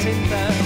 aceitar.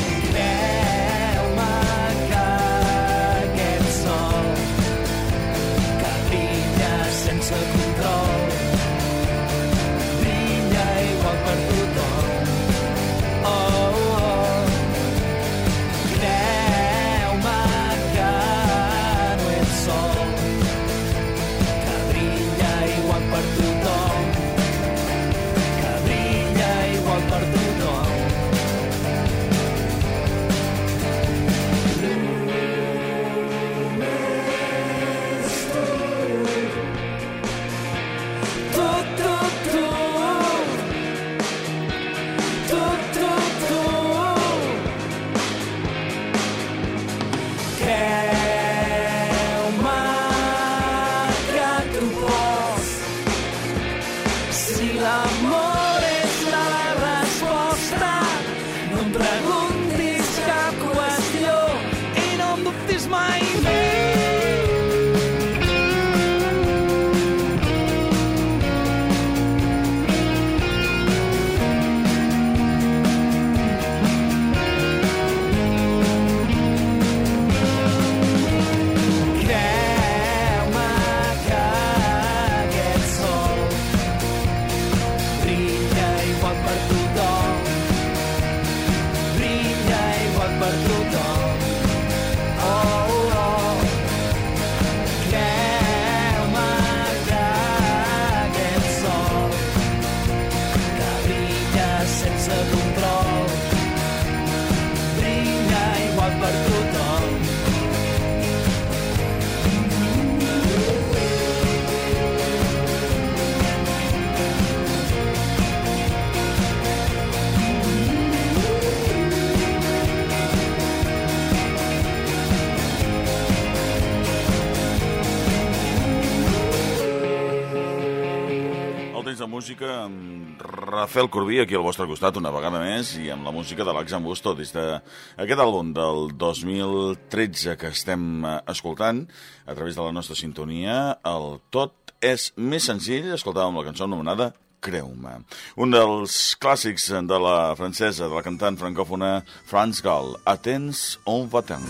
música amb Rafael Corbí, aquí al vostre costat una vegada més, i amb la música de l'Axan Busto des d'aquest de àlbum del 2013 que estem eh, escoltant a través de la nostra sintonia. El tot és més senzill, escoltàvem la cançó anomenada Creu-me. Un dels clàssics de la francesa, de la cantant francòfona France Gall, Atents on va tant.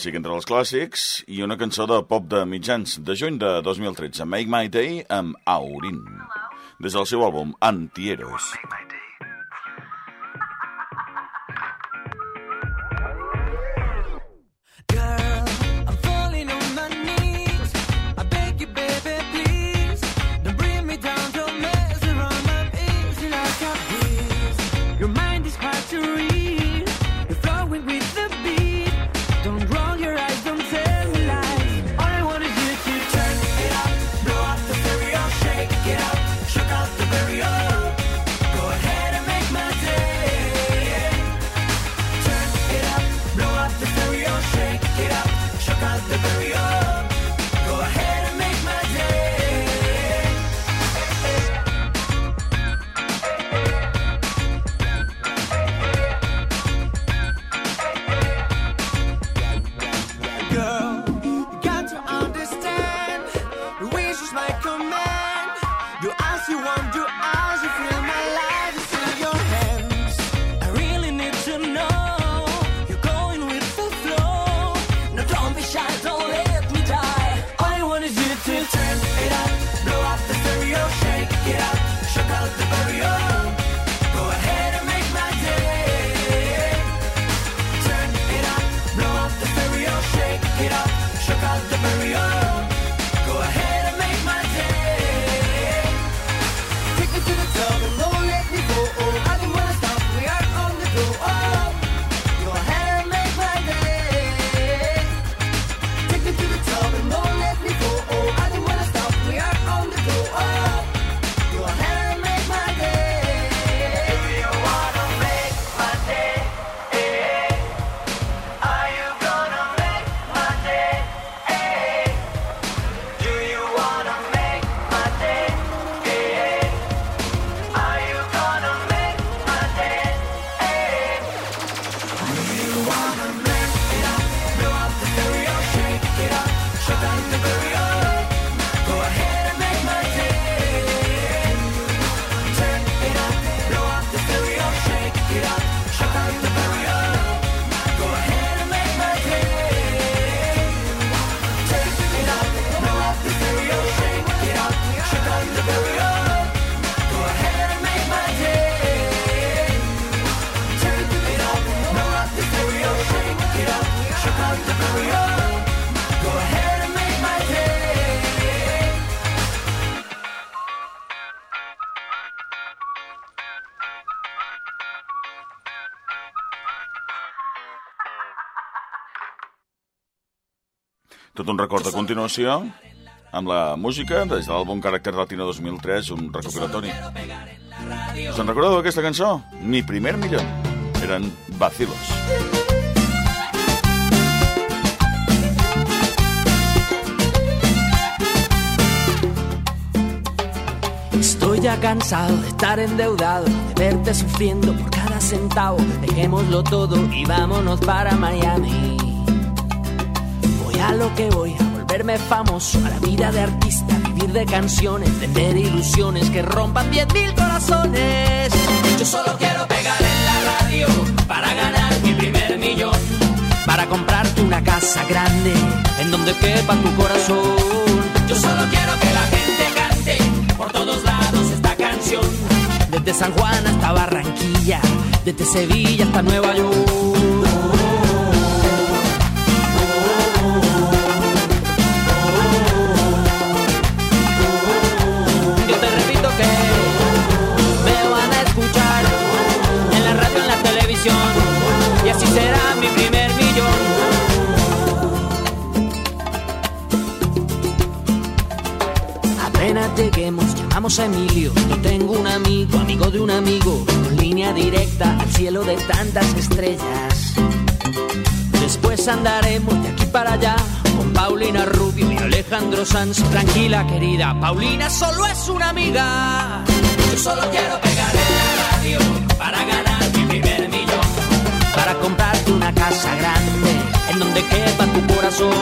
Clàssic entre els clàssics i una cançó de pop de mitjans de juny de 2013, Make My Day, amb Aurin, des del seu àlbum Antieros. Girl, you want, do Tot un record a continuació amb la música des de l'àlbum Caràcter Latino 2003, un recopilatori. Se'n recordeu d'aquesta cançó? Mi primer millón. Eren vacilos. Estoy ya cansado de estar endeudado, de verte sufriendo por cada centavo. Dejémoslo todo y vámonos para Miami. A lo que voy, a volverme famoso, a la vida de artista, vivir de canciones, vender ilusiones que rompan 10.000 corazones. Yo solo quiero pegar en la radio para ganar mi primer millón. Para comprarte una casa grande en donde quepa tu corazón. Yo solo quiero que la gente cante por todos lados esta canción. Desde San Juan hasta Barranquilla, desde Sevilla hasta Nueva York. A Emilio. Yo tengo un amigo, amigo de un amigo, con línea directa al cielo de tantas estrellas. Después andaremos de aquí para allá con Paulina Rubio y Alejandro Sanz. Tranquila, querida, Paulina solo es una amiga. Yo solo quiero pegar en la radio para ganar mi primer millón. Para comprarte una casa grande en donde quepa tu corazón.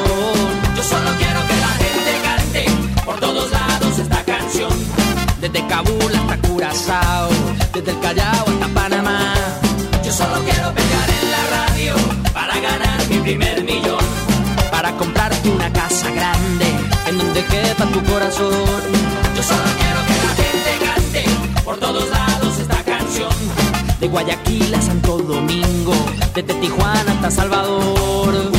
Yo solo quiero que la gente cante por todos lados desde Kabul hasta Curazao, desde el Callao hasta Panamá. Yo solo quiero pegar en la radio para ganar mi primer millón, para comprarte una casa grande en donde quepa tu corazón. Yo solo quiero que la gente cante por todos lados esta canción, de Guayaquil a Santo Domingo, desde Tijuana hasta Salvador.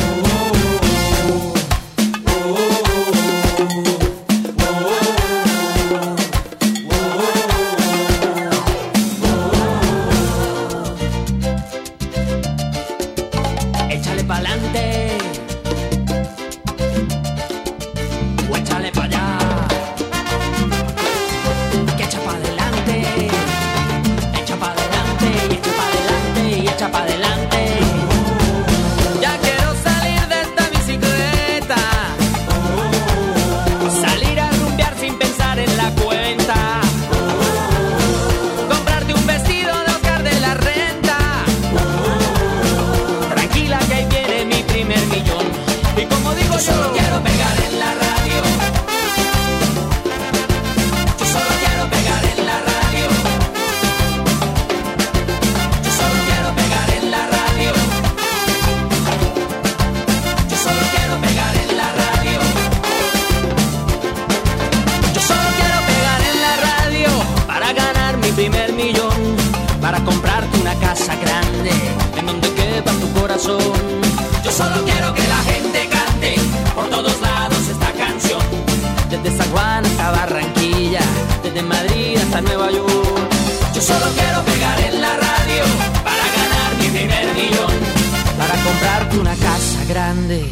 pa'lante. grande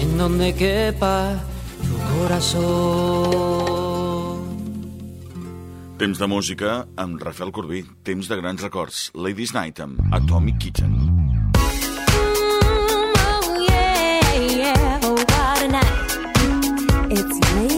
en donde quepa tu corazón. Temps de música amb Rafael Corbí, temps de grans records, Ladies Night amb Atomic Kitchen. Mm, oh yeah, yeah, oh what a night. It's late.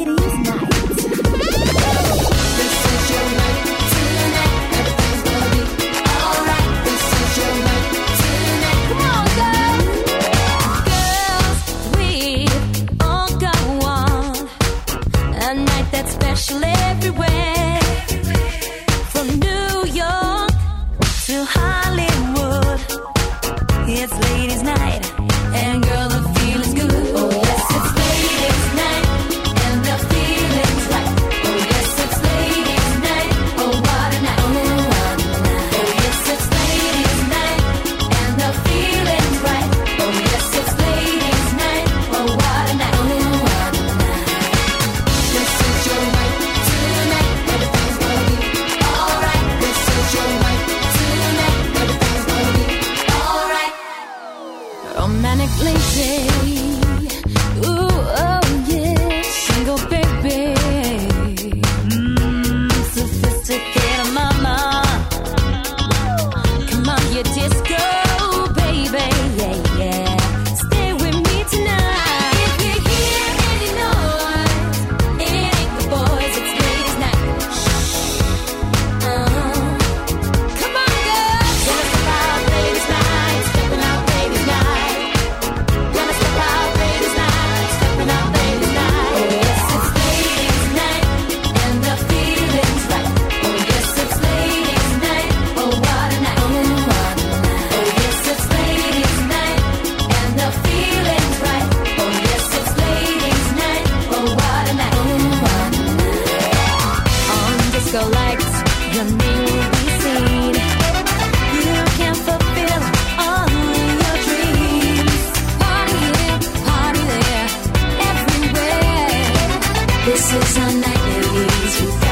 faces on my knees.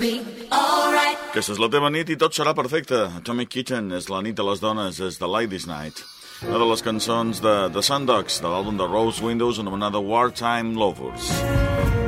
right. Aquesta és la teva nit i tot serà perfecte. Atomic Kitchen és la nit de les dones, és The Ladies Night. Una de les cançons de The Sundogs, de l'àlbum de Rose Windows, anomenada Wartime Lovers. Wartime Lovers.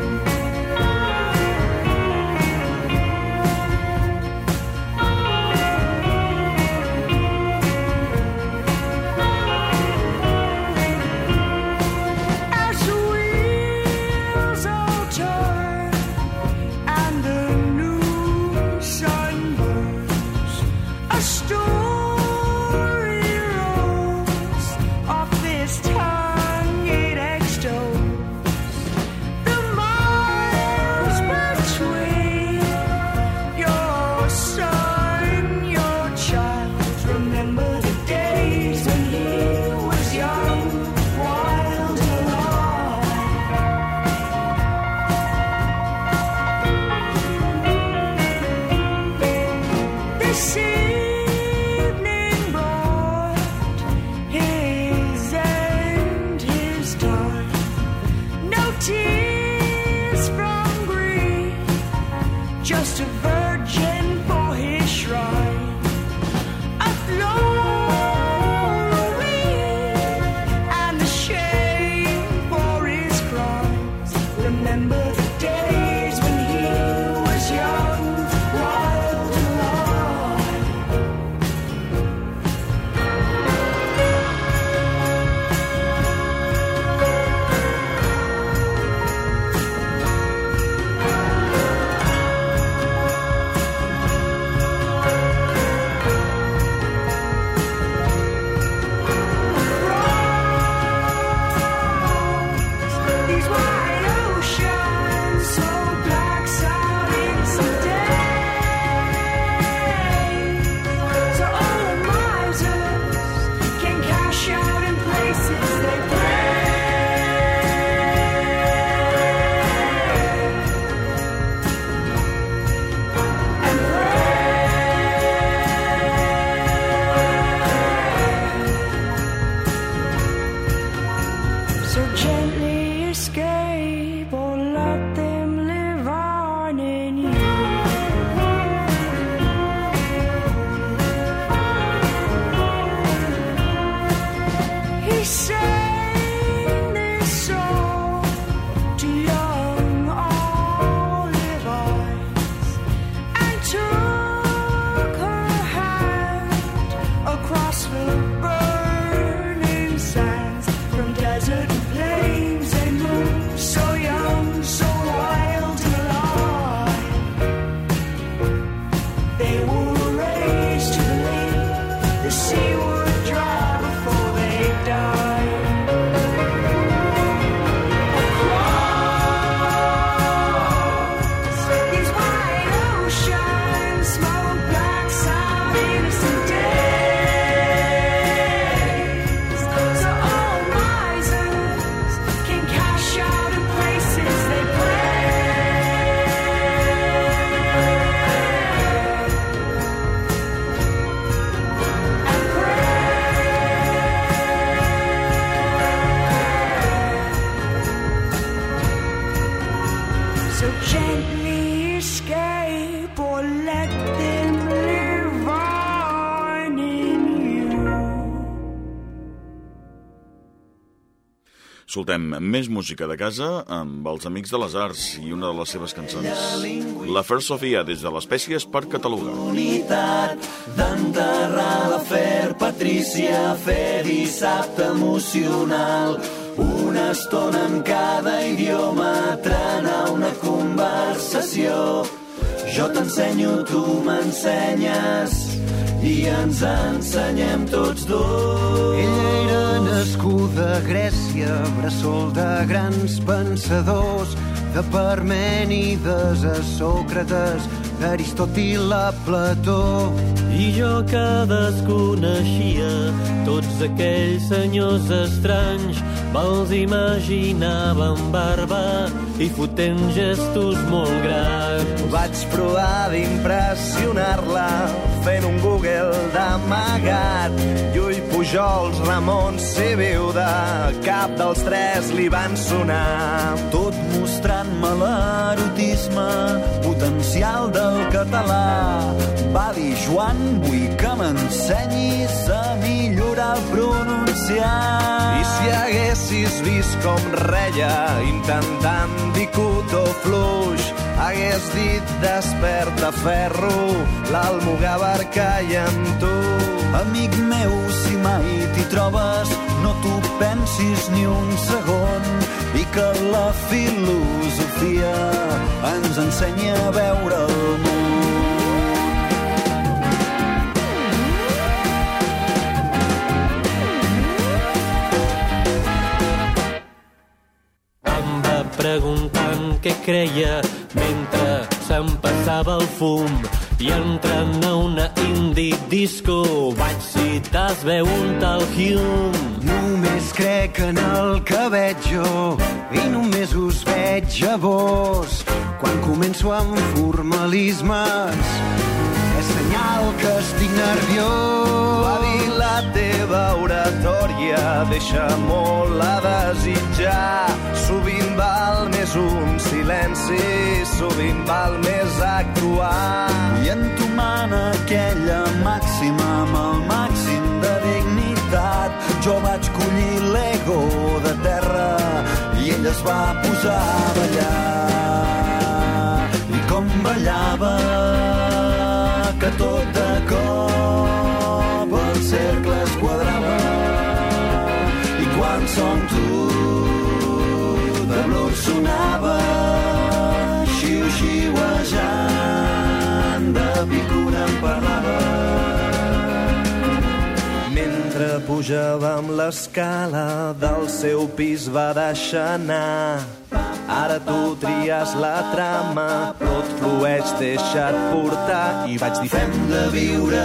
Escoltem més música de casa amb els Amics de les Arts i una de les seves cançons. La Fer Sofia, des de l'Espècies per Catalunya. oportunitat d'enterrar l'afer Patrícia, fer dissabte emocional. Una estona en cada idioma, trenar una conversació. Jo t'ensenyo, tu m'ensenyes i ens ensenyem tots dos. Ella era nascuda a Grècia, bressol de grans pensadors, de Parmènides a Sòcrates, d'Aristòtil a Plató. I jo que desconeixia tots aquells senyors estranys, me'ls imaginava amb barba i fotent gestos molt grans. Vaig provar d'impressionar-la fent un Google d'amagat. Pujo Pujols, Ramon, Sibiuda, cap dels tres li van sonar. Tot mostrant-me l'erotisme potencial del català. Va dir Joan, vull que m'ensenyis a millorar el pronunciar. I si haguessis vist com reia intentant dir cut o fluix, hagués dit desperta ferro, l'almogàver caia amb tu. Amic meu, si mai t'hi trobes, no t'ho pensis ni un segon i que la filosofia ens ensenya a veure el món. Preguntant què creia mentre se'm passava el fum i entrant a una indie disco vaig citar es veu un tal Hume. Només crec en el que veig jo i només us veig a vos. Quan començo amb formalismes és senyal que estic nerviós. Va dir la teva oratòria deixa molt a desitjar. Sovint més un silenci, sovint val més actuar. I entomant aquella màxima amb el màxim de dignitat, jo vaig collir l'ego de terra i ell es va posar a ballar. I com ballava, que tot de cop el cercle es quadrava i quan som tu blur sonava xiu-xiuejant de picura em parlava Mentre pujàvem l'escala del seu pis va deixar anar. Ara tu tries la trama, tot flueix, deixa't portar. I vaig dir, fem de viure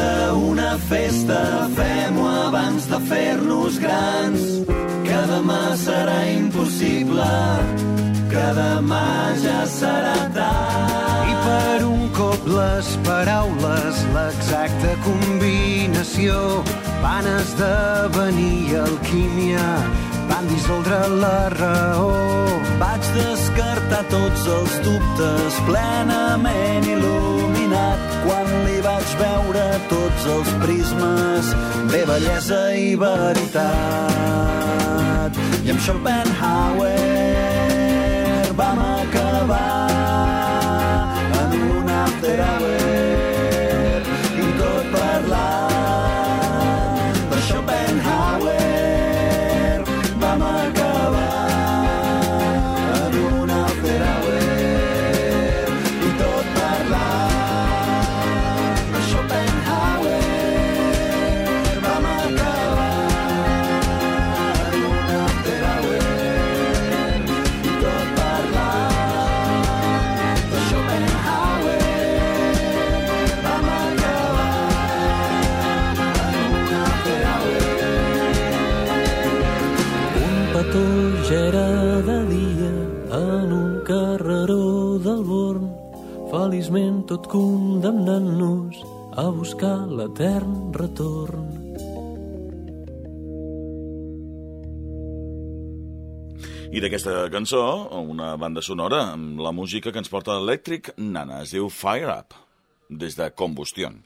una festa, fem-ho abans de fer-nos grans. Que demà serà impossible, que demà ja serà tard. I per un cop les paraules, l'exacta combinació, van esdevenir alquímia, van dissoldre la raó. Vaig descartar tots els dubtes plenament il·luminat quan li vaig veure tots els prismes de bellesa i veritat. I amb Schopenhauer. Vam acabar en un after hour D'aquesta cançó, una banda sonora amb la música que ens porta Electric Nana, es diu Fire Up, des de Combustión.